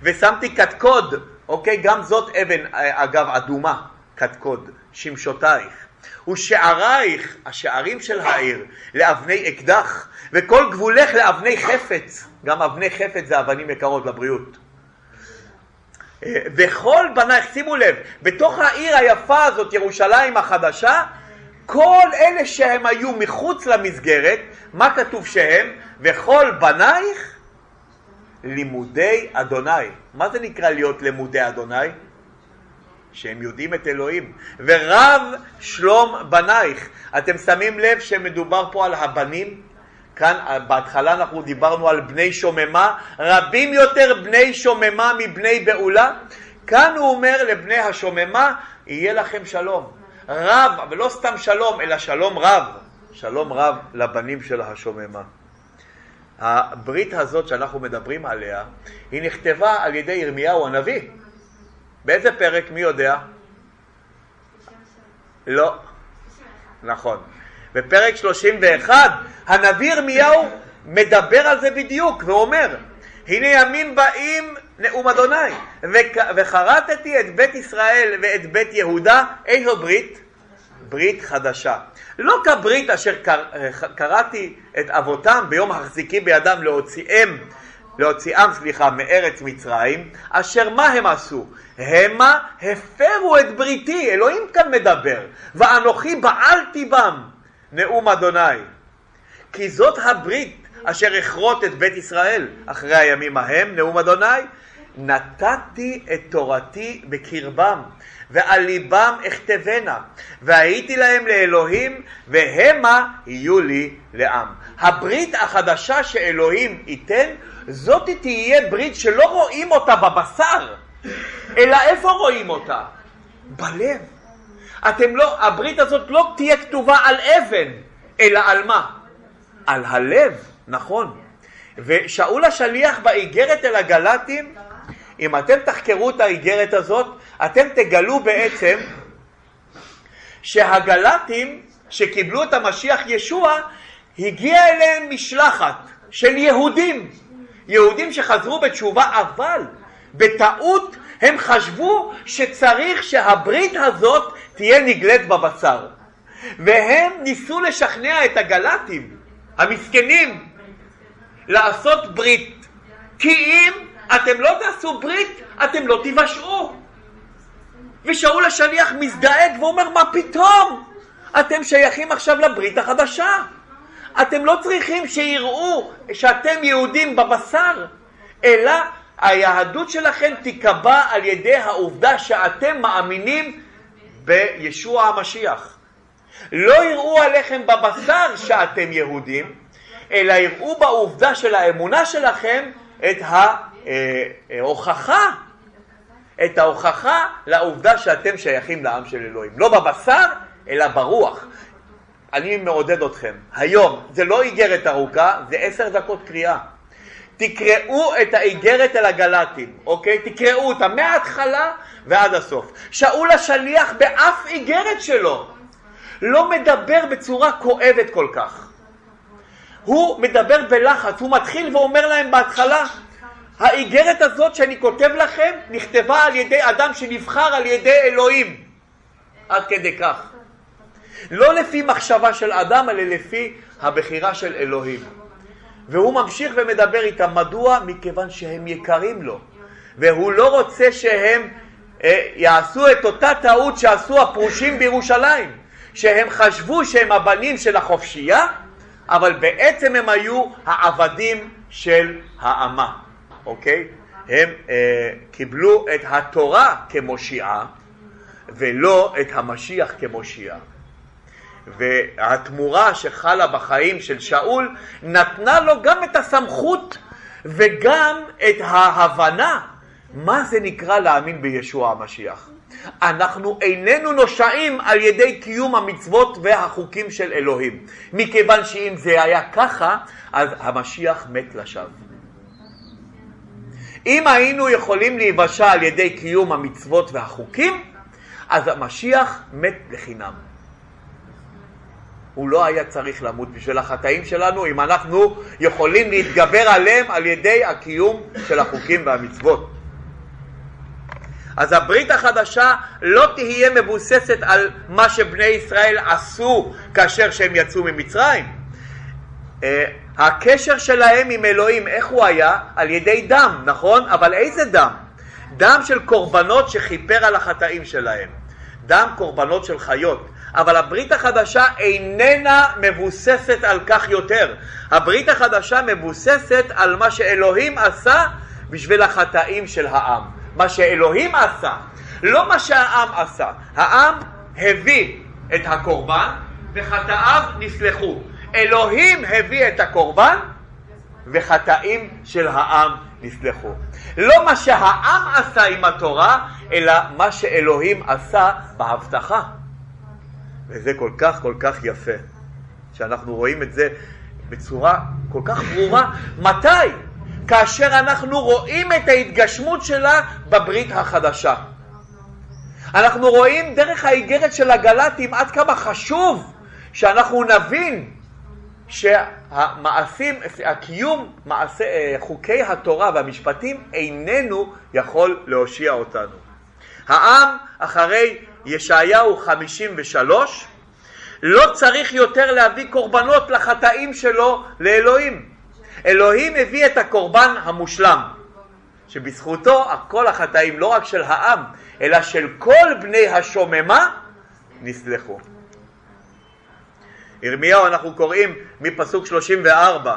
Speaker 1: ושמתי קדקוד, אוקיי? גם זאת אבן, אה, אגב, אדומה, קדקוד, שמשותייך. ושערייך, השערים של העיר, לאבני אקדח, וכל גבולך לאבני חפץ. גם אבני חפץ זה אבנים יקרות לבריאות. אה, וכל בנייך, שימו לב, בתוך העיר היפה הזאת, ירושלים החדשה, כל אלה שהם היו מחוץ למסגרת, מה כתוב שהם? וכל בנייך לימודי אדוני. מה זה נקרא להיות לימודי אדוני? שהם יודעים את אלוהים. ורב שלום בנייך. אתם שמים לב שמדובר פה על הבנים? כאן בהתחלה אנחנו דיברנו על בני שוממה, רבים יותר בני שוממה מבני בעולה. כאן הוא אומר לבני השוממה, יהיה לכם שלום. רב, ולא סתם שלום, אלא שלום רב. שלום רב לבנים של השוממה. הברית הזאת שאנחנו מדברים עליה, היא נכתבה על ידי ירמיהו הנביא. באיזה פרק? מי יודע? לא. נכון. בפרק 31 הנביא ירמיהו מדבר על זה בדיוק ואומר הנה ימים באים נאום אדוני וחרטתי את בית ישראל ואת בית יהודה איזו ברית? ברית חדשה לא כברית אשר קראתי את אבותם ביום החזיקי בידם להוציאם להוציאם, סליחה, מארץ מצרים, אשר מה הם עשו? המה הפרו את בריתי, אלוהים כאן מדבר, ואנוכי בעלתי בם, נאום אדוני. כי זאת הברית אשר אכרות את בית ישראל אחרי הימים ההם, נאום אדוני, נתתי את תורתי בקרבם, ועל ליבם אכתבנה, והייתי להם לאלוהים, והמה יהיו לי לעם. הברית החדשה שאלוהים ייתן, זאת תהיה ברית שלא רואים אותה בבשר, אלא איפה רואים אותה? בלב. אתם לא, הברית הזאת לא תהיה כתובה על אבן, אלא על מה? על הלב, נכון. ושאול השליח באיגרת אל הגלטים, אם אתם תחקרו את האיגרת הזאת, אתם תגלו בעצם שהגלטים שקיבלו את המשיח ישוע, הגיעה אליהם משלחת של יהודים, יהודים שחזרו בתשובה, אבל בטעות הם חשבו שצריך שהברית הזאת תהיה נגלית בבשר. והם ניסו לשכנע את הגלטים, המסכנים, לעשות ברית. כי אם אתם לא תעשו ברית, אתם לא תיוושעו. ושאול השליח מזדעק ואומר, מה פתאום? אתם שייכים עכשיו לברית החדשה. אתם לא צריכים שיראו שאתם יהודים בבשר, אלא היהדות שלכם תיקבע על ידי העובדה שאתם מאמינים בישוע המשיח. לא יראו עליכם בבשר שאתם יהודים, אלא יראו בעובדה של האמונה שלכם את ההוכחה, את ההוכחה לעובדה שאתם שייכים לעם של אלוהים. לא בבשר, אלא ברוח. אני מעודד אתכם, היום, זה לא איגרת ארוכה, זה עשר דקות קריאה. תקראו את האיגרת אל הגלטים, אוקיי? תקראו אותה מההתחלה ועד הסוף. שאול השליח באף איגרת שלו לא מדבר בצורה כואבת כל כך. הוא מדבר בלחץ, הוא מתחיל ואומר להם בהתחלה, האיגרת הזאת שאני כותב לכם נכתבה על ידי אדם שנבחר על ידי אלוהים. עד כדי כך. לא לפי מחשבה של אדם, אלא לפי הבחירה של אלוהים. והוא ממשיך ומדבר איתם. מדוע? מכיוון שהם יקרים לו. והוא לא רוצה שהם אה, יעשו את אותה טעות שעשו הפרושים בירושלים, שהם חשבו שהם הבנים של החופשייה, אבל בעצם הם היו העבדים של האמה, אוקיי? הם אה, קיבלו את התורה כמושיעה ולא את המשיח כמושיע. והתמורה שחלה בחיים של שאול נתנה לו גם את הסמכות וגם את ההבנה מה זה נקרא להאמין בישוע המשיח. אנחנו איננו נושעים על ידי קיום המצוות והחוקים של אלוהים, מכיוון שאם זה היה ככה, אז המשיח מת לשווא. אם היינו יכולים להיוושע על ידי קיום המצוות והחוקים, אז המשיח מת לחינם. הוא לא היה צריך למות בשביל החטאים שלנו אם אנחנו יכולים להתגבר עליהם על ידי הקיום של החוקים והמצוות. אז הברית החדשה לא תהיה מבוססת על מה שבני ישראל עשו כאשר שהם יצאו ממצרים. הקשר שלהם עם אלוהים, איך הוא היה? על ידי דם, נכון? אבל איזה דם? דם של קורבנות שכיפר על החטאים שלהם. דם קורבנות של חיות. אבל הברית החדשה איננה מבוססת על כך יותר. הברית החדשה מבוססת על מה שאלוהים עשה בשביל החטאים של העם. מה שאלוהים עשה, לא מה שהעם עשה. העם הביא את הקורבן וחטאיו נסלחו. אלוהים הביא את הקורבן וחטאים של העם נסלחו. לא מה שהעם עשה עם התורה, אלא מה שאלוהים עשה בהבטחה. וזה כל כך כל כך יפה, שאנחנו רואים את זה בצורה כל כך ברורה. מתי? כאשר אנחנו רואים את ההתגשמות שלה בברית החדשה. אנחנו רואים דרך האיגרת של הגלטים עד כמה חשוב שאנחנו נבין שהמעשים, הקיום מעשה, אה, חוקי התורה והמשפטים איננו יכול להושיע אותנו. העם אחרי ישעיהו 53 לא צריך יותר להביא קורבנות לחטאים שלו לאלוהים. אלוהים הביא את הקורבן המושלם, שבזכותו כל החטאים לא רק של העם, אלא של כל בני השוממה נסלחו. ירמיהו אנחנו קוראים מפסוק 34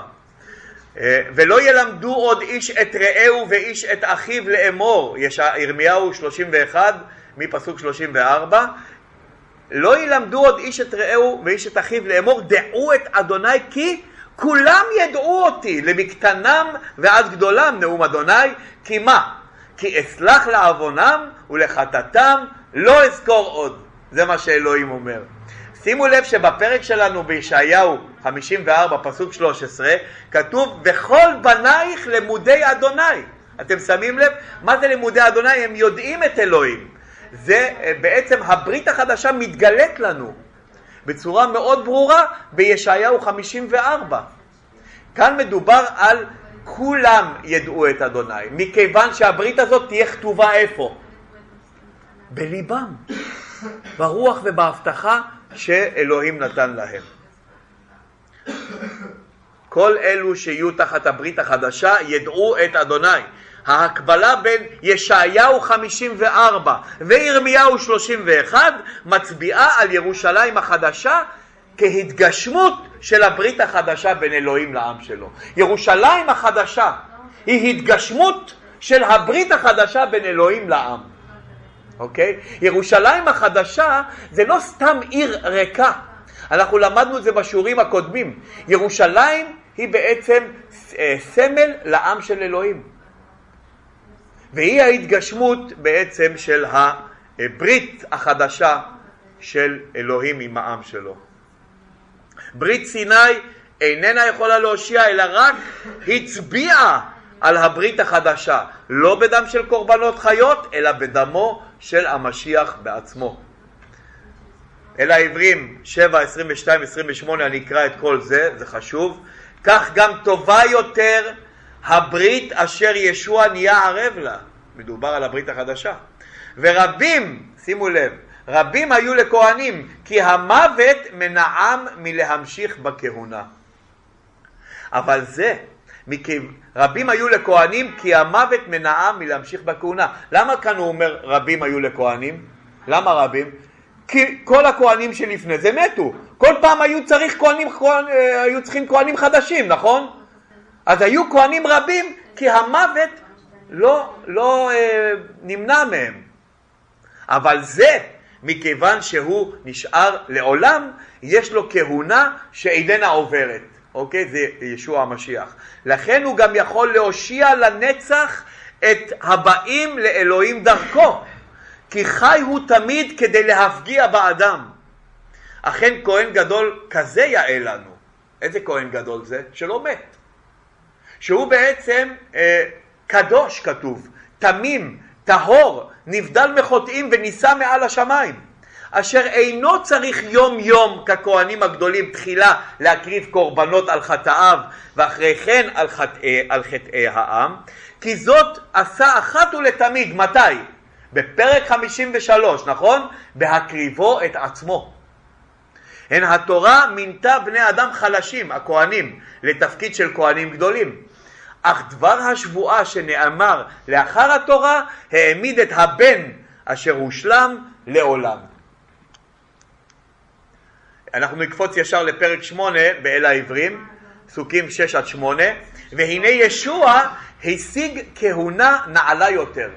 Speaker 1: אה, ולא ילמדו עוד איש את רעהו ואיש את אחיו לאמור, יש ירמיהו 31 מפסוק 34 לא ילמדו עוד איש את רעהו ואיש את אחיו לאמור דעו את אדוני כי כולם ידעו אותי למקטנם ועד גדולם נאום אדוני. כי מה? כי אסלח לעוונם ולחטאתם לא אזכור עוד. זה מה שאלוהים אומר שימו לב שבפרק שלנו בישעיהו 54 פסוק 13 כתוב וכל בנייך למודי אדוני אתם שמים לב? מה זה לימודי אדוני? הם יודעים את אלוהים זה אה, בעצם הברית החדשה מתגלית לנו בצורה מאוד ברורה בישעיהו 54 כאן מדובר על כולם ידעו את אדוני מכיוון שהברית הזאת תהיה כתובה איפה? בליבם ברוח ובהבטחה שאלוהים נתן להם. כל אלו שיהיו תחת הברית החדשה ידעו את אדוני. ההקבלה בין ישעיהו 54 וירמיהו 31 מצביעה על ירושלים החדשה כהתגשמות של הברית החדשה בין אלוהים לעם שלו. ירושלים החדשה היא התגשמות של הברית החדשה בין אלוהים לעם. אוקיי? ירושלים החדשה זה לא סתם עיר ריקה. אנחנו למדנו את זה בשיעורים הקודמים. ירושלים היא בעצם אה, סמל לעם של אלוהים. והיא ההתגשמות בעצם של הברית החדשה של אלוהים עם העם שלו. ברית סיני איננה יכולה להושיע אלא רק הצביעה על הברית החדשה, לא בדם של קורבנות חיות, אלא בדמו של המשיח בעצמו. אל העברים 7, 22, 28, אני אקרא את כל זה, זה חשוב. כך גם טובה יותר הברית אשר ישוע נהיה ערב לה. מדובר על הברית החדשה. ורבים, שימו לב, רבים היו לכהנים, כי המוות מנעם מלהמשיך בכהונה. אבל זה, רבים היו לכהנים, כי המוות מנעם מלהמשיך בכהונה. למה כאן הוא אומר רבים היו לכהנים? למה רבים? כי כל הכהנים שלפני זה מתו. כל פעם היו, צריך כהנים, כהן, אה, היו צריכים כהנים חדשים, נכון? אז היו כהנים רבים, כי המוות לא, לא אה, נמנע מהם. אבל זה, מכיוון שהוא נשאר לעולם, יש לו כהונה שאיננה עוברת. אוקיי? זה ישוע המשיח. לכן הוא גם יכול להושיע לנצח את הבאים לאלוהים דרכו. כי חי הוא תמיד כדי להפגיע באדם. אכן כהן גדול כזה יאה לנו. איזה כהן גדול זה? שלא מת. שהוא בעצם אה, קדוש כתוב, תמים, טהור, נבדל מחוטאים ונישא מעל השמיים. אשר אינו צריך יום יום ככהנים הגדולים תחילה להקריב קורבנות על חטאיו ואחרי כן על חטאי, על חטאי העם, כי זאת עשה אחת ולתמיד, מתי? בפרק 53, נכון? בהקריבו את עצמו. הן התורה מינתה בני אדם חלשים, הכהנים, לתפקיד של כהנים גדולים. אך דבר השבועה שנאמר לאחר התורה העמיד את הבן אשר הושלם לעולם. אנחנו נקפוץ ישר לפרק 8 באל העברים, פסוקים 6 עד 8, והנה ישוע השיג כהונה נעלה יותר.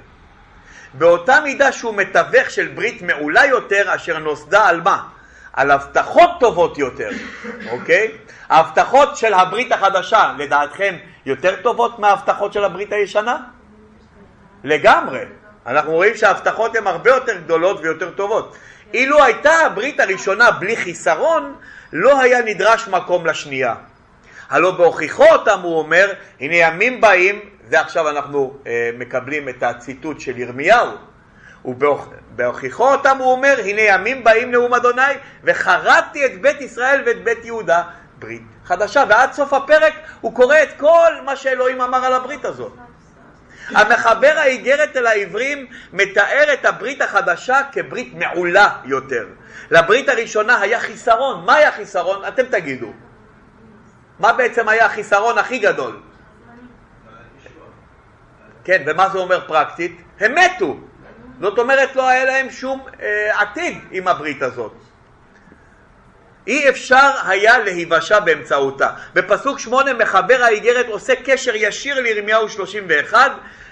Speaker 1: באותה מידה שהוא מתווך של ברית מעולה יותר אשר נוסדה על מה? על הבטחות טובות יותר, אוקיי? ההבטחות של הברית החדשה, לדעתכם, יותר טובות מההבטחות של הברית הישנה? לגמרי. אנחנו רואים שההבטחות הן הרבה יותר גדולות ויותר טובות. אילו הייתה הברית הראשונה בלי חיסרון, לא היה נדרש מקום לשנייה. הלא בהוכיחו אותם, הוא אומר, הנה ימים באים, זה עכשיו אנחנו אה, מקבלים את הציטוט של ירמיהו, ובהוכיחו אותם הוא אומר, הנה ימים באים נאום אדוני, וחרדתי את בית ישראל ואת בית יהודה, ברית חדשה, ועד סוף הפרק הוא קורא את כל מה שאלוהים אמר על הברית הזאת. המחבר האיגרת אל העברים מתאר את הברית החדשה כברית מעולה יותר. לברית הראשונה היה חיסרון. מה היה חיסרון? אתם תגידו. מה בעצם היה החיסרון הכי גדול? כן, ומה זה אומר פרקטית? הם מתו. זאת אומרת, לא היה להם שום אה, עתיד עם הברית הזאת. אי אפשר היה להיוושע באמצעותה. בפסוק שמונה מחבר האיגרת עושה קשר ישיר לירמיהו 31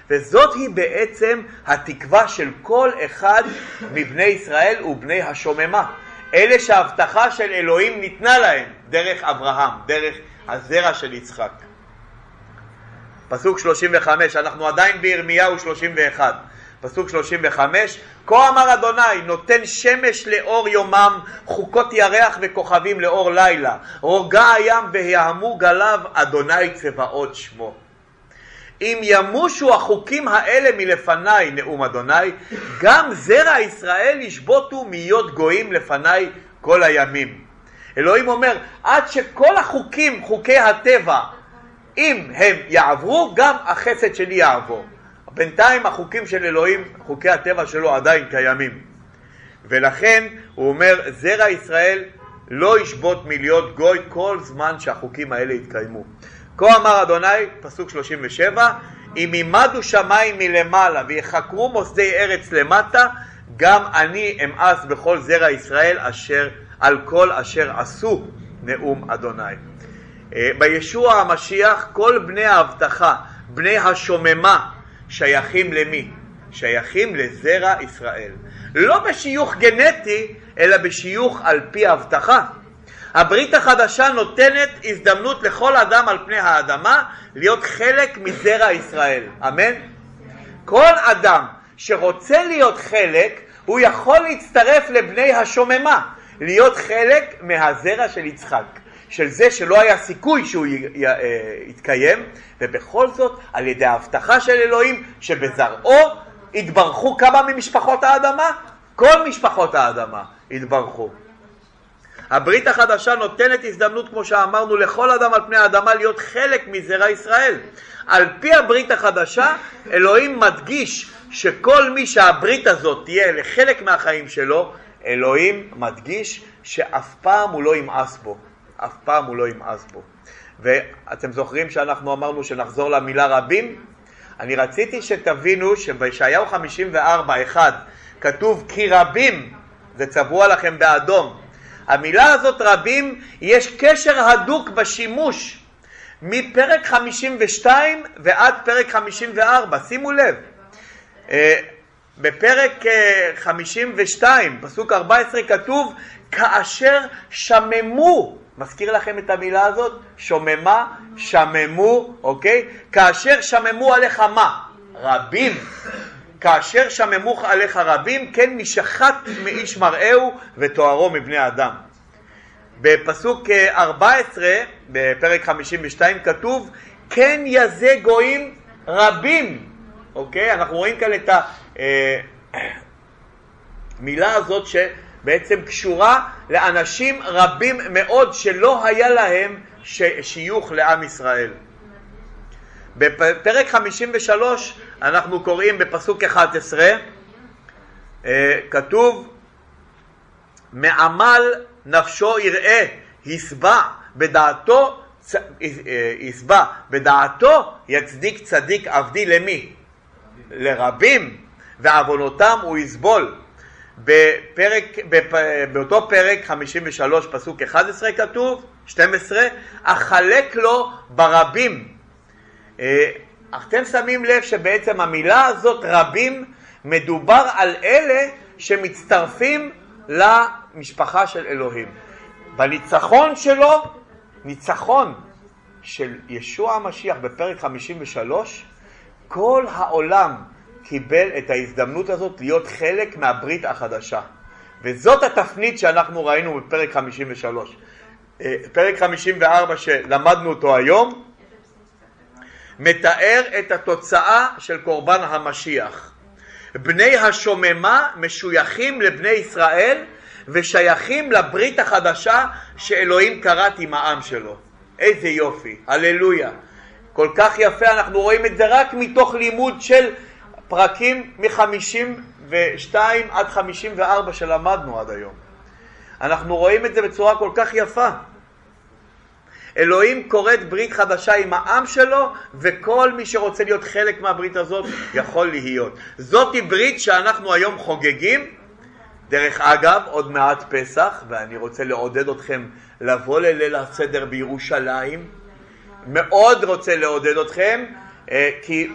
Speaker 1: וזאת היא בעצם התקווה של כל אחד מבני ישראל ובני השוממה. אלה שההבטחה של אלוהים ניתנה להם דרך אברהם, דרך הזרע של יצחק. פסוק 35, אנחנו עדיין בירמיהו 31. פסוק 35, כה אמר אדוני, נותן שמש לאור יומם, חוקות ירח וכוכבים לאור לילה, רוגע הים ויהמו גליו, אדוני צבאות שמו. אם ימושו החוקים האלה מלפניי, נאום אדוני, גם זרע ישראל ישבותו מיות גויים לפניי כל הימים. אלוהים אומר, עד שכל החוקים, חוקי הטבע, אם הם יעברו, גם החסד שלי יעבור. בינתיים החוקים של אלוהים, חוקי הטבע שלו עדיין קיימים. ולכן הוא אומר, זרע ישראל לא ישבות מלהיות גוי כל זמן שהחוקים האלה יתקיימו. כה אמר אדוני, פסוק 37, אם ימדו שמיים מלמעלה ויחקרו מוסדי ארץ למטה, גם אני אמאס בכל זרע ישראל אשר, על כל אשר עשו נאום אדוני. אה, בישוע המשיח כל בני ההבטחה, בני השוממה, שייכים למי? שייכים לזרע ישראל. לא בשיוך גנטי, אלא בשיוך על פי ההבטחה. הברית החדשה נותנת הזדמנות לכל אדם על פני האדמה להיות חלק מזרע ישראל, אמן? כל אדם שרוצה להיות חלק, הוא יכול להצטרף לבני השוממה, להיות חלק מהזרע של יצחק, של זה שלא היה סיכוי שהוא אה, יתקיים, ובכל זאת על ידי ההבטחה של אלוהים שבזרעו יתברכו כמה ממשפחות האדמה? כל משפחות האדמה יתברכו. הברית החדשה נותנת הזדמנות, כמו שאמרנו, לכל אדם על פני האדמה להיות חלק מזרע ישראל. על פי הברית החדשה, אלוהים מדגיש שכל מי שהברית הזאת תהיה לחלק מהחיים שלו, אלוהים מדגיש שאף פעם הוא לא ימאס בו. אף פעם הוא לא ימאס בו. ואתם זוכרים שאנחנו אמרנו שנחזור למילה רבים? אני רציתי שתבינו שבישעיהו 54, 1, כתוב כי רבים, זה צבוע לכם באדום. המילה הזאת רבים, יש קשר הדוק בשימוש מפרק 52 ועד פרק 54, שימו לב. אה, בפרק 52, אה, פסוק 14, כתוב כאשר שממו מזכיר לכם את המילה הזאת? שוממה, שממו, אוקיי? כאשר שממו עליך מה? רבים. כאשר שממו עליך רבים, כן משחט מאיש מראהו ותוארו מבני אדם. בפסוק 14, אה, בפרק 52, כתוב כן יזה גויים רבים, אוקיי? אנחנו רואים כאן את המילה אה, הזאת ש... בעצם קשורה לאנשים רבים מאוד שלא היה להם שיוך לעם ישראל. בפרק 53 אנחנו קוראים בפסוק 11, אה, כתוב מעמל נפשו יראה, יסבע בדעתו, יסבע אה, בדעתו יצדיק צדיק עבדי למי? לרבים ועוונותם הוא יסבול. בפרק, בפ, באותו פרק 53 פסוק 11 כתוב, 12, אחלק לו ברבים. אה, אתם שמים לב שבעצם המילה הזאת רבים מדובר על אלה שמצטרפים למשפחה של אלוהים. בניצחון שלו, ניצחון של ישוע המשיח בפרק 53, כל העולם קיבל את ההזדמנות הזאת להיות חלק מהברית החדשה. וזאת התפנית שאנחנו ראינו בפרק 53. אה, פרק 54 שלמדנו אותו היום, מתאר את התוצאה של קורבן המשיח. בני השוממה משויכים לבני ישראל ושייכים לברית החדשה שאלוהים כרת עם העם שלו. איזה יופי, הללויה. כל כך יפה, אנחנו רואים את זה רק מתוך לימוד של פרקים מ-52 עד 54 שלמדנו עד היום. אנחנו רואים את זה בצורה כל כך יפה. אלוהים כורת ברית חדשה עם העם שלו, וכל מי שרוצה להיות חלק מהברית הזאת יכול להיות. זאתי ברית שאנחנו היום חוגגים. דרך אגב, עוד מעט פסח, ואני רוצה לעודד אתכם לבוא לליל הסדר בירושלים. מאוד רוצה לעודד אתכם. אה, כי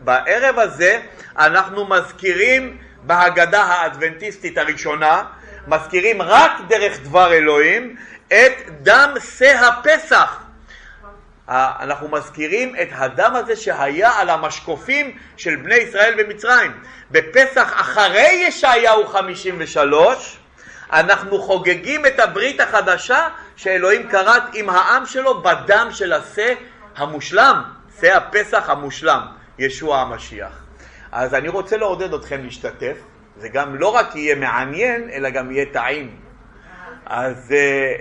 Speaker 1: בערב הזה אנחנו מזכירים בהגדה האדבנטיסטית הראשונה, מזכירים רק דרך דבר אלוהים את דם שא הפסח. אנחנו מזכירים את הדם הזה שהיה על המשקופים של בני ישראל במצרים. בפסח אחרי ישעיהו 53 אנחנו חוגגים את הברית החדשה שאלוהים כרת עם העם שלו בדם של השא המושלם. זה הפסח המושלם, ישוע המשיח. אז אני רוצה לעודד אתכם להשתתף, זה גם לא רק יהיה מעניין, אלא גם יהיה טעים. אז אה,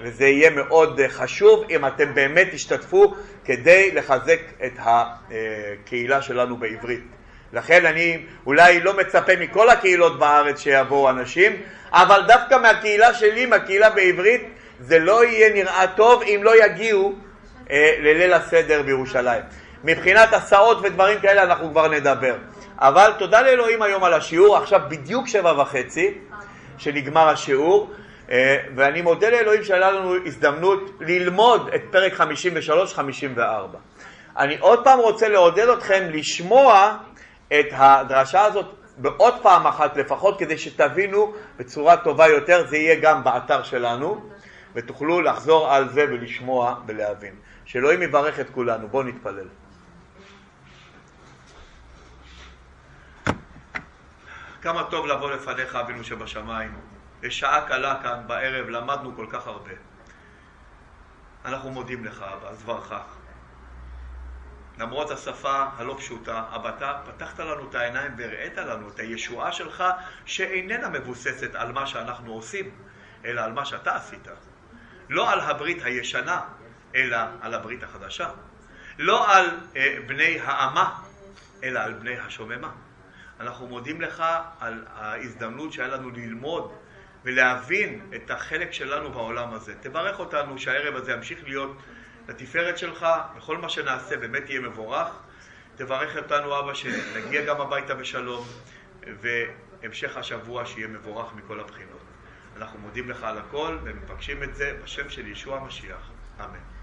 Speaker 1: וזה יהיה מאוד חשוב אם אתם באמת תשתתפו כדי לחזק את הקהילה שלנו בעברית. לכן אני אולי לא מצפה מכל הקהילות בארץ שיבואו אנשים, אבל דווקא מהקהילה שלי, מהקהילה בעברית, זה לא יהיה נראה טוב אם לא יגיעו אה, לליל הסדר בירושלים. מבחינת הסעות ודברים כאלה אנחנו כבר נדבר. אבל תודה לאלוהים היום על השיעור, עכשיו בדיוק שבע וחצי שנגמר השיעור, אה, ואני מודה לאלוהים שהיה לנו הזדמנות ללמוד את פרק 53-54. אני עוד פעם רוצה לעודד אתכם לשמוע את הדרשה הזאת בעוד פעם אחת לפחות, כדי שתבינו בצורה טובה יותר, זה יהיה גם באתר שלנו, ותוכלו לחזור על זה ולשמוע ולהבין. שאלוהים יברך את כולנו. בואו נתפלל. כמה טוב לבוא לפניך, אבינו שבשמיים. בשעה קלה כאן, בערב, למדנו כל כך הרבה. אנחנו מודים לך, אבא, על זברך. למרות השפה הלא פשוטה, אבל אתה פתחת לנו את העיניים והראית לנו את הישועה שלך שאיננה מבוססת על מה שאנחנו עושים, אלא על מה שאתה עשית. לא על הברית הישנה, אלא על הברית החדשה. לא על אה, בני האמה, אלא על בני השוממה. אנחנו מודים לך על ההזדמנות שהיה לנו ללמוד ולהבין את החלק שלנו בעולם הזה. תברך אותנו שהערב הזה ימשיך להיות לתפארת שלך, וכל מה שנעשה באמת יהיה מבורך. תברך אותנו, אבא, שנגיע גם הביתה בשלום, והמשך השבוע שיהיה מבורך מכל הבחינות. אנחנו מודים לך על הכל ומבקשים את זה בשם של ישוע המשיח. אמן.